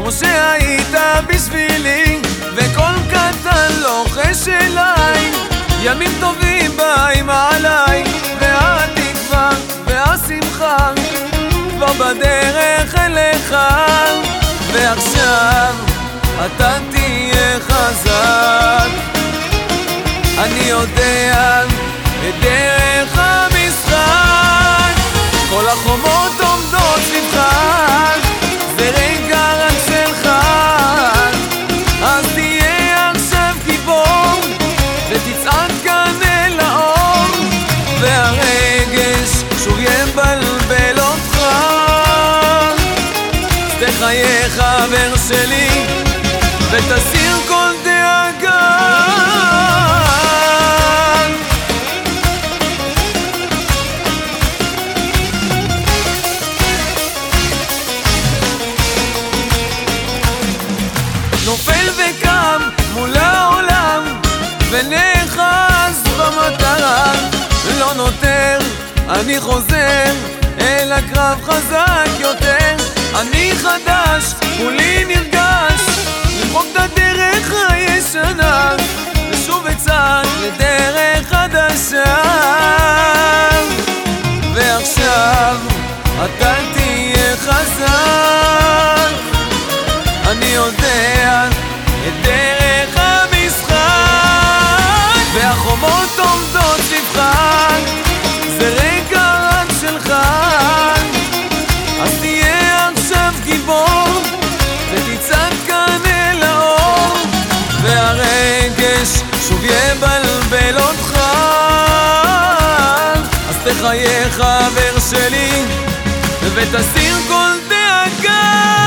כמו שהיית בשבילי, וכל קטן לוחש אליי, ימים טובים באים עליי, והתקווה והשמחה כבר בדרך אליך, ועכשיו אתה תהיה חזק. אני יודע את דרך אז תחייך חבר שלי ותסיר כל דאגה. נופל וקם מול העולם ונאחז במטרה. לא נותר, אני חוזר אל הקרב חזק יותר אני חדש, כולי נרגש למחוק את הדרך הישנה אז תחייך חבר שלי ותסיר כל דאגה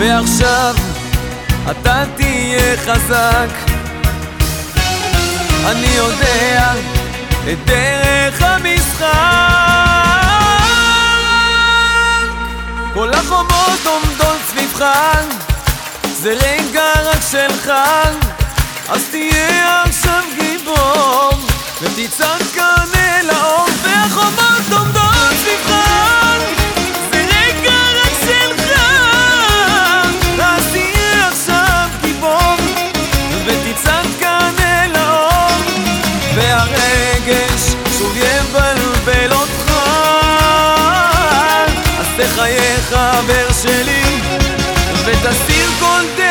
ועכשיו אתה תהיה חזק. אני יודע את דרך המשחק. כל החומות עומדות סביבך זה רגע רק שלך. אז תהיה עכשיו גיבור האור חבר שלי ותסיר כל דרך